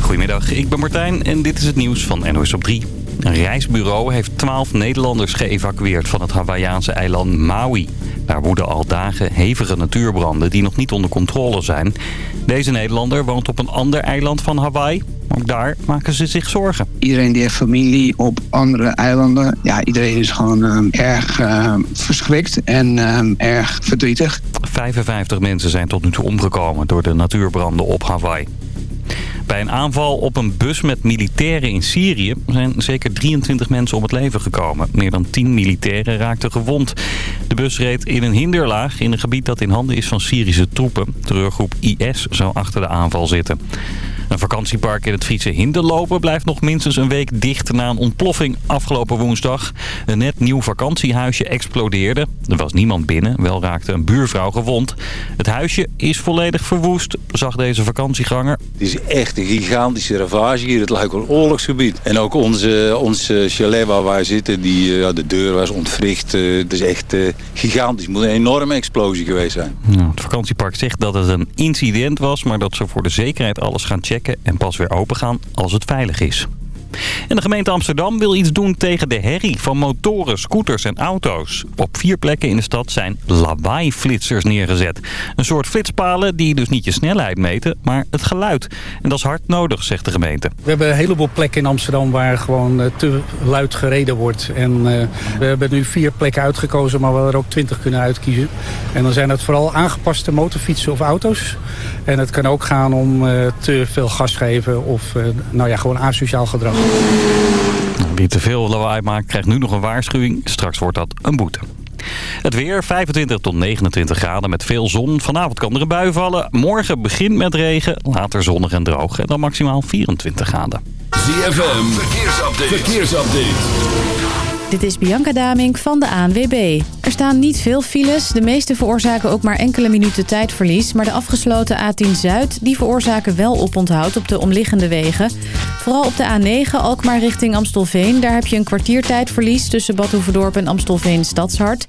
Goedemiddag, ik ben Martijn en dit is het nieuws van NOS op 3. Een reisbureau heeft 12 Nederlanders geëvacueerd van het Hawaïaanse eiland Maui. Daar woeden al dagen hevige natuurbranden die nog niet onder controle zijn. Deze Nederlander woont op een ander eiland van Hawaii. Ook daar maken ze zich zorgen. Iedereen die heeft familie op andere eilanden. Ja, iedereen is gewoon uh, erg uh, verschrikt en uh, erg verdrietig. 55 mensen zijn tot nu toe omgekomen door de natuurbranden op Hawaii. Bij een aanval op een bus met militairen in Syrië zijn zeker 23 mensen om het leven gekomen. Meer dan 10 militairen raakten gewond. De bus reed in een hinderlaag in een gebied dat in handen is van Syrische troepen. Terreurgroep IS zou achter de aanval zitten. Een vakantiepark in het Friese Hinderlopen blijft nog minstens een week dicht na een ontploffing afgelopen woensdag. Een net nieuw vakantiehuisje explodeerde. Er was niemand binnen, wel raakte een buurvrouw gewond. Het huisje is volledig verwoest, zag deze vakantieganger. Het is echt een gigantische ravage hier. Het lijkt wel een oorlogsgebied. En ook onze, onze chalet waar wij zitten, die, ja, de deur was ontwricht. Het is echt gigantisch. Het moet een enorme explosie geweest zijn. Nou, het vakantiepark zegt dat het een incident was, maar dat ze voor de zekerheid alles gaan checken en pas weer open gaan als het veilig is. En de gemeente Amsterdam wil iets doen tegen de herrie van motoren, scooters en auto's. Op vier plekken in de stad zijn lawaai-flitsers neergezet. Een soort flitspalen die dus niet je snelheid meten, maar het geluid. En dat is hard nodig, zegt de gemeente. We hebben een heleboel plekken in Amsterdam waar gewoon te luid gereden wordt. En uh, we hebben nu vier plekken uitgekozen, maar we hadden er ook twintig kunnen uitkiezen. En dan zijn het vooral aangepaste motorfietsen of auto's. En het kan ook gaan om uh, te veel gas geven of uh, nou ja, gewoon asociaal gedrag. Wie te veel lawaai maakt krijgt nu nog een waarschuwing. Straks wordt dat een boete. Het weer 25 tot 29 graden met veel zon. Vanavond kan er een bui vallen. Morgen begint met regen, later zonnig en droog. En dan maximaal 24 graden. ZFM, verkeersupdate. verkeersupdate. Dit is Bianca Damink van de ANWB. Er staan niet veel files. De meeste veroorzaken ook maar enkele minuten tijdverlies. Maar de afgesloten A10 Zuid die veroorzaken wel oponthoud op de omliggende wegen. Vooral op de A9 Alkmaar richting Amstelveen. Daar heb je een kwartier tijdverlies tussen Bad Hoeverdorp en Amstelveen Stadshart.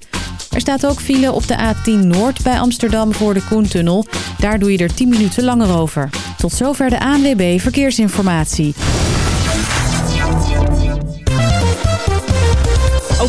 Er staat ook file op de A10 Noord bij Amsterdam voor de Koentunnel. Daar doe je er 10 minuten langer over. Tot zover de ANWB Verkeersinformatie.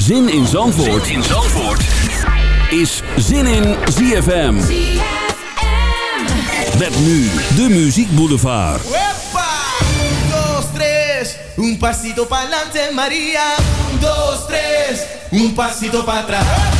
Zin in Zandvoort, zin in Zandvoort. is Zin in ZFM. ZFM. Met nu de Muziek Boulevard. Wepa! Un, dos, tres. Un pasito pa'lante, Maria. Un, dos, tres. Un pasito para atrás.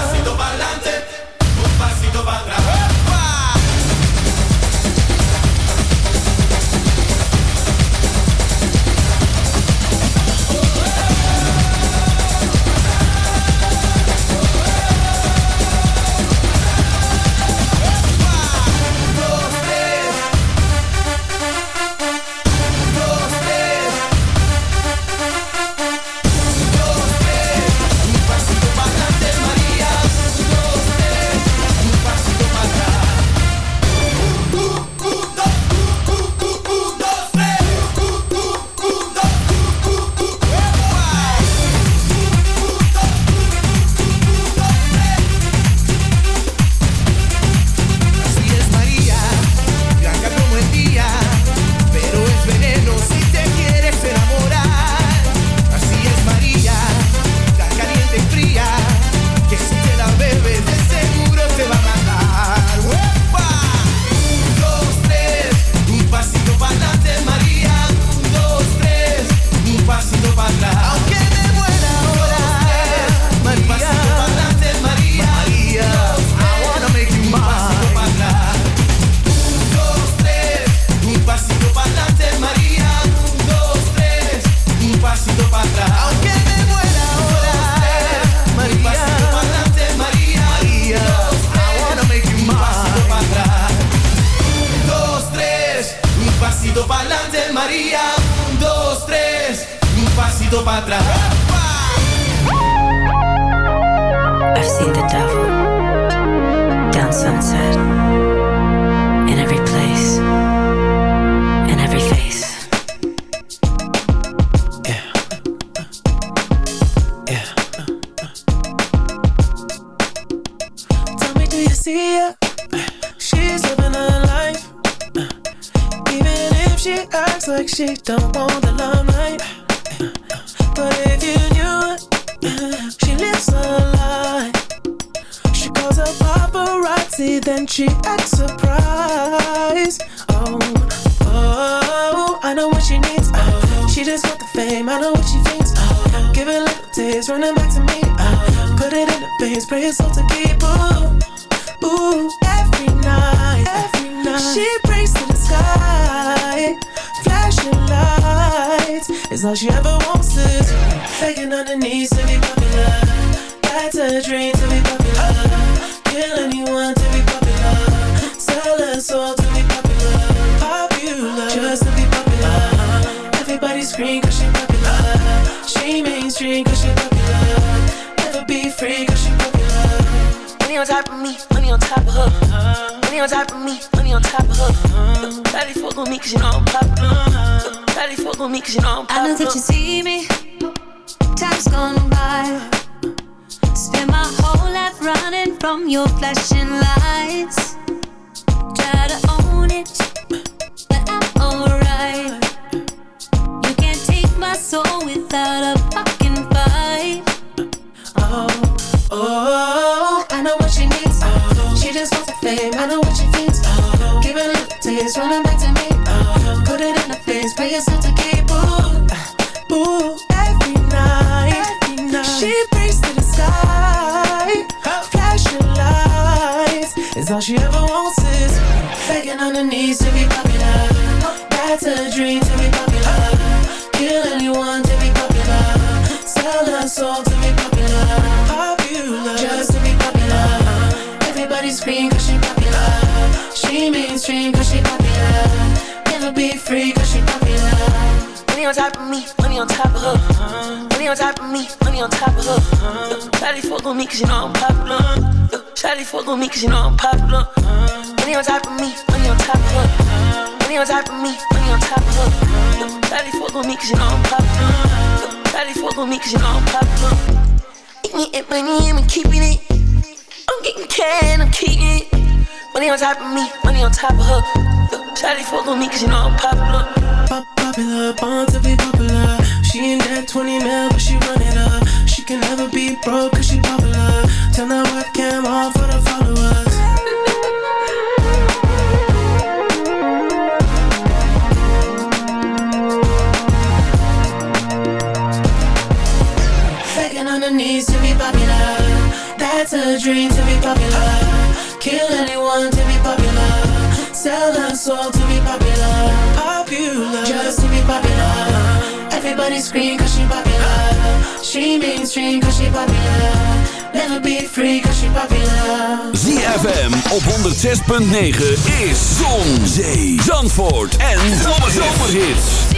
para atrás. so without a fucking fight. Oh, oh, I know what she needs. Oh, she just wants the fame. I know what she thinks. Oh, give it a taste, running back to me. Oh, put it in the face, pay yourself to keep. Ooh, ooh, every night, every night. she prays to the sky. Her flashing lights is all she ever wants is begging on her knees to be popular. That's her dream to be popular anyone to be popular. Sell a soul to be popular. Popular. Just to be popular. Everybody scream cause she popular. She mainstream cause she popular. Never be free cause she popular. Money on top of me, money on top of her. Money on top of me, money on top of her. Charlie fuck on me cause you know I'm popular. Charlie fuck on me cause you know I'm popular. Money on top of me, money on top of her. Money on top of me, money on top of her. Charlie fuck on me cause you know I'm poppin'. Nobody fuck on me cause you know I'm poppin'. Eating it, money, I'm keeping it. I'm getting can, I'm keeping it. Money on top of me, money on top of her. Look, Charlie fuck on me cause you know I'm popular. Pop popular, born to be popular. She ain't that 20 mil, but she run it up. She can never be broke cause she popular. Turn that webcam off for the followers. on the knees to be popular. That's a dream to be popular. Kill anyone to be popular. Sell a soul to be popular. Popular. Just to be popular. Everybody scream cause she popular. She mainstream cause she popular. Never be free cause she popular. ZFM op 106.9 is Zon, Zee, Zandvoort en Zomerhits.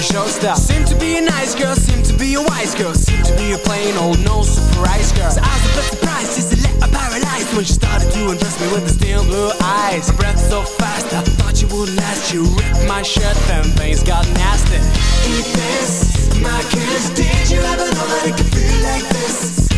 A showstopper. Seemed to be a nice girl, seem to be a wise girl, seem to be a plain old no surprise girl. So I was a bit surprised, just a little paralyzed when she started to undress me with the steel blue eyes. Her breath so fast, I thought you would last. You ripped my shirt, then things got nasty. Eat this, my kiss. Did you ever know that it could feel like this?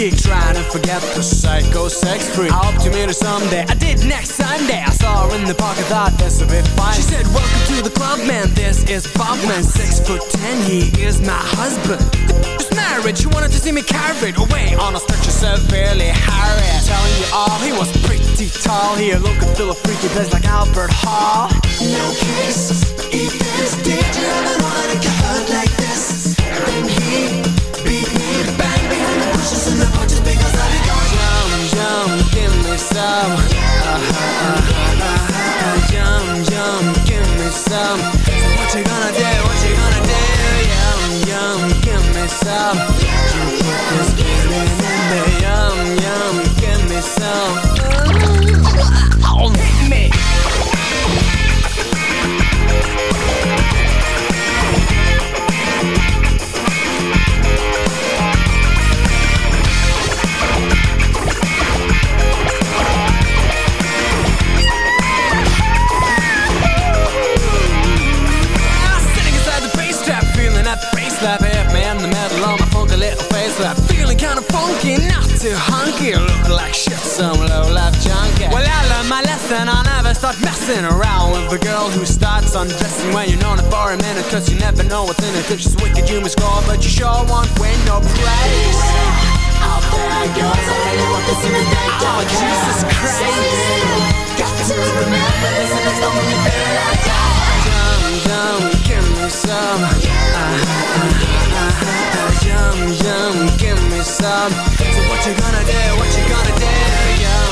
a trying to forget the psycho sex freak. I hope to meet her someday. I did next Sunday. I saw her in the park. I thought this would be fine. She said, "Welcome to the club, man. This is Bob, man. Six foot ten. He is my husband." Just married. She wanted to see me carried away on a stretcher severely harried. Telling you all, he was pretty tall. He looked and feel a freaky place like Albert Hall. No kiss, eat this. Did you ever know some. Uh, uh, uh, uh, uh, Yum, yum, give me some start messing around With a girl who starts undressing when you're known her for a minute Cause you never know what's in it. If she's wicked, you must score But you sure won't win no praise Out there goes, I really want this in the day Oh, Jesus Christ. Got to remember this and it's the only thing I got Yum, yum, give me some. uh, uh, uh, uh, Yum, yum, give me some. So what you gonna do, what you gonna do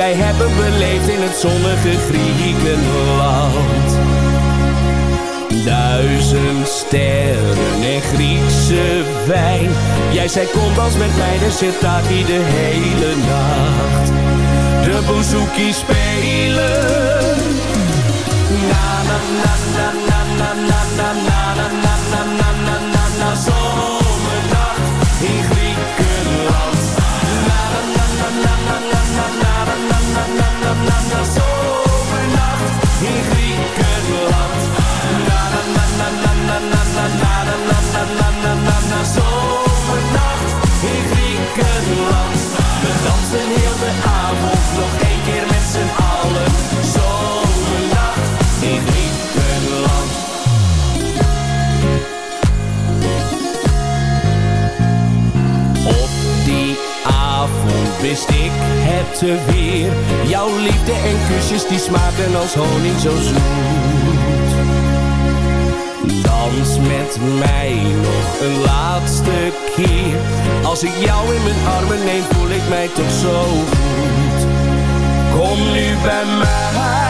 wij hebben beleefd in het zonnige Griekenland. Duizend sterren en Griekse wijn. Jij zij komt als met mij, de Sirtaki de hele nacht. De bouzouki spelen. Na na na na na na na na na na na na na na zomernacht in Griekenland. Zomerlaag in Griekenland. Op die avond wist ik het te weer. Jouw liefde en kusjes die smaken als honing zo zoet. Dans met mij nog een laatste keer. Als ik jou in mijn armen neem voel ik mij toch zo goed. Kom nu bij mij.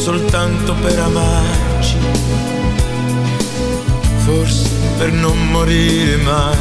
soltanto per amarci, forse per non morire mai,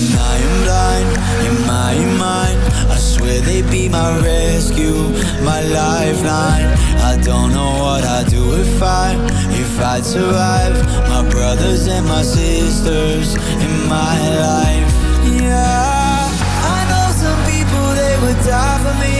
When I am blind in my mind I swear they'd be my rescue, my lifeline. I don't know what I'd do if I, if I'd survive. My brothers and my sisters in my life. Yeah, I know some people they would die for me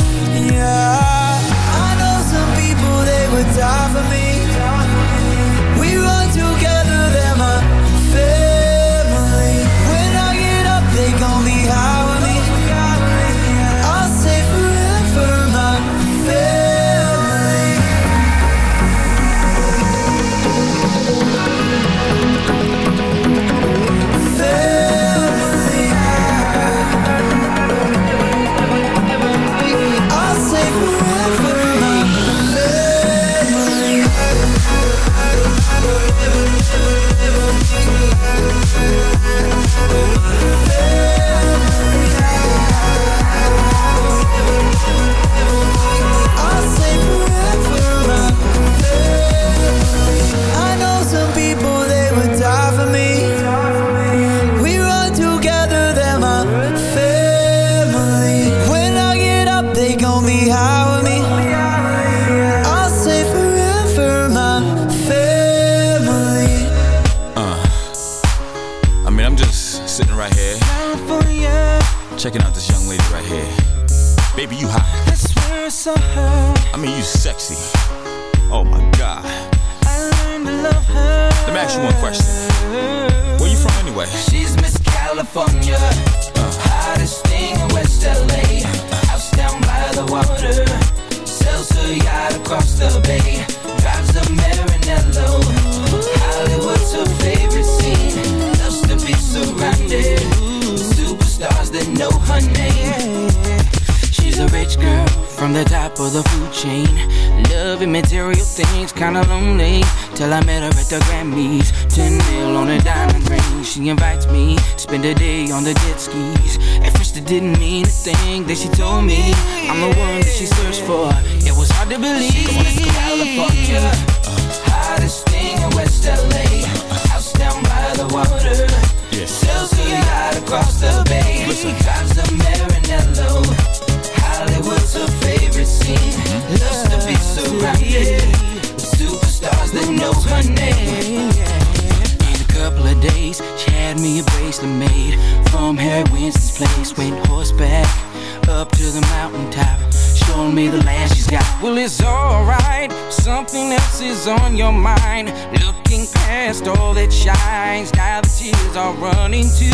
Is on your mind. Looking past all that shines. Now the tears are running too.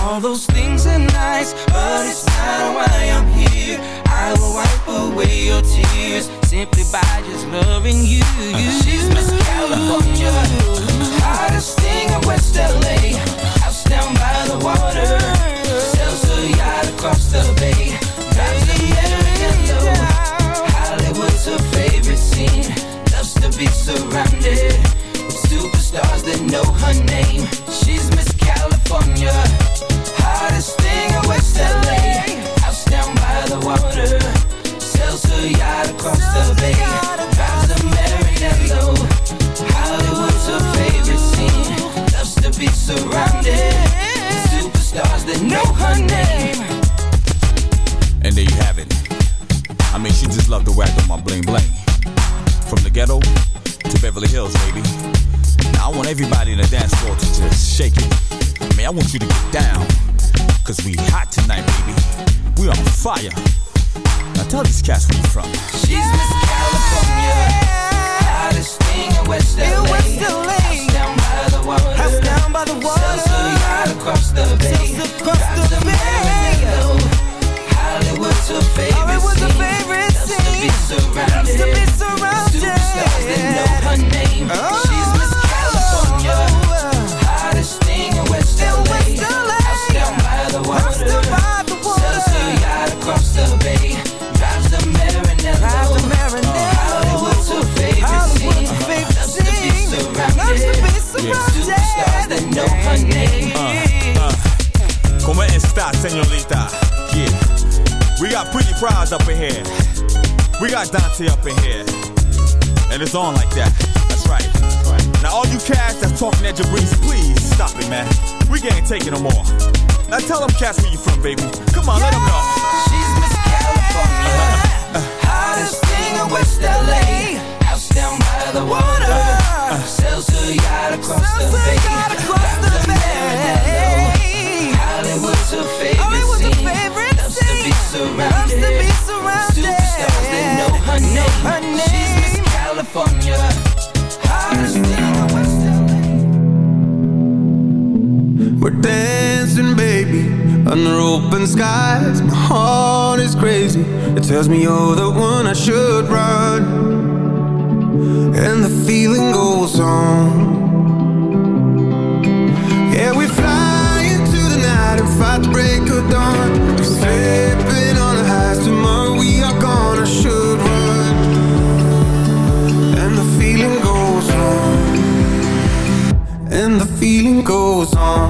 All those things are nice, but it's not why I'm here. I will wipe away your tears simply by just loving you. She's Miss California, hottest thing in West LA. House down by the water, sells her yacht across the bay. Drives a Maranello. Hollywood's her favorite scene. Loves to be surrounded with superstars that know her name. She's Miss California, hottest thing in West LA. House down by the water, sells her yacht across the bay. Drives a Maranello. Hollywood's her favorite scene. Loves to be surrounded with superstars that know her name. And there you have it. I mean, she just loved the whack on my bling bling. From the ghetto to Beverly Hills, baby. Now I want everybody in the dance floor to just shake it. I mean, I want you to get down. Cause we hot tonight, baby. We on fire. Now tell these cats where you from. She's Miss California, hottest thing in West LA. House down by the water, house down by the water. Sells her yacht across the bay, drives a Maranello. Prize up in here. We got Dante up in here. And it's on like that. That's right. That's right. Now all you cats that's talking at Jabrice, please stop it, man. We can't take it no more. Now tell them cats where you from, baby. Come on, let them know. She's Miss California. Hottest thing in West LA. House down by the water. Sells her yacht across the bay. Got the Maranello. Hollywood's her favorite to be surrounded. Superstars that know her name. She's Miss California. Hottest in West We're dancing, baby, under open skies. My heart is crazy. It tells me you're the one I should run. And the feeling goes on. Yeah, we fly into the night and fight the break of dawn. We're goes on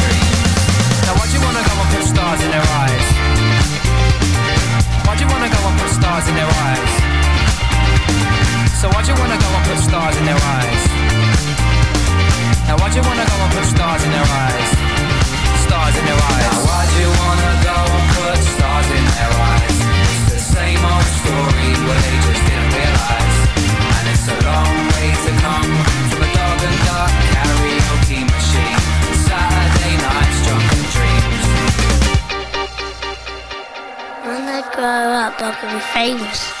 you wanna go and put stars in their eyes? Why'd you wanna go and put stars in their eyes? So why'd you wanna go and put stars in their eyes? Now why'd you wanna go and put stars in their eyes? Stars in their eyes. Now why'd you wanna go and put stars in their eyes? It's the same old story, they just didn't realise. And it's a long way to come When I grow up, I can be famous.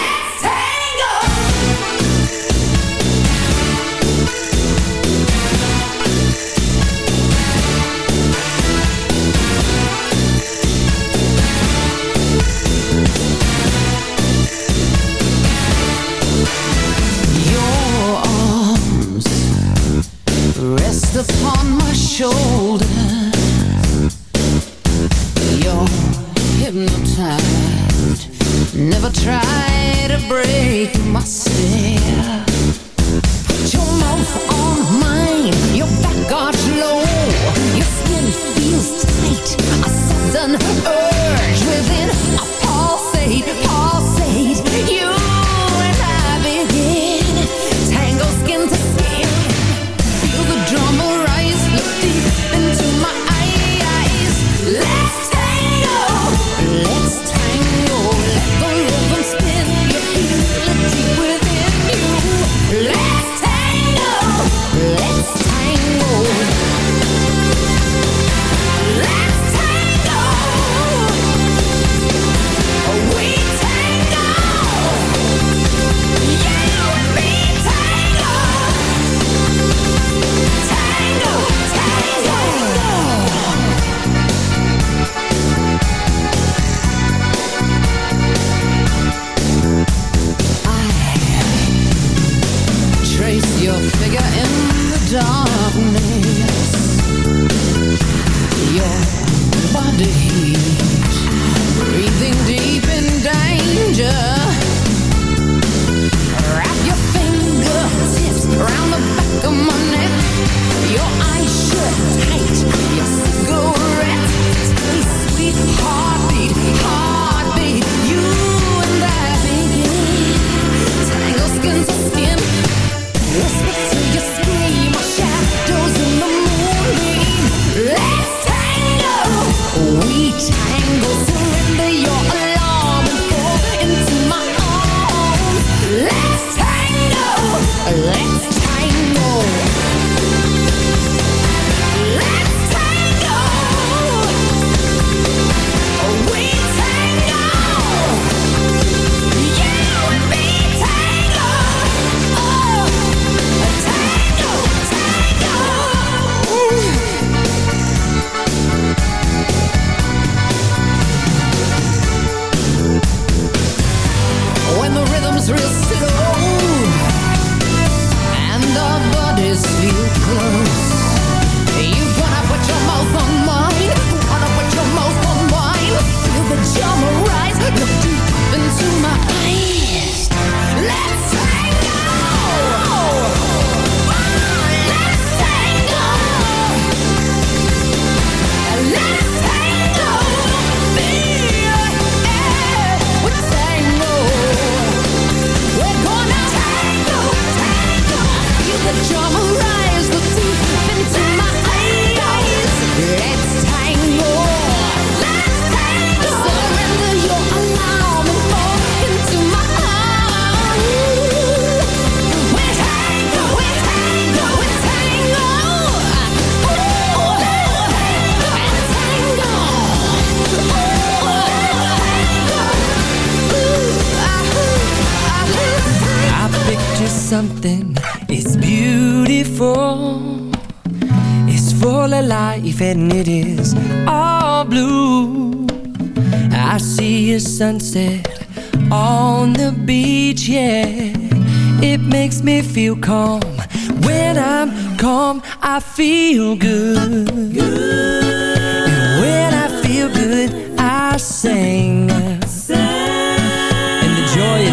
try to break my stare. Put your mouth on mine. Your back arch low.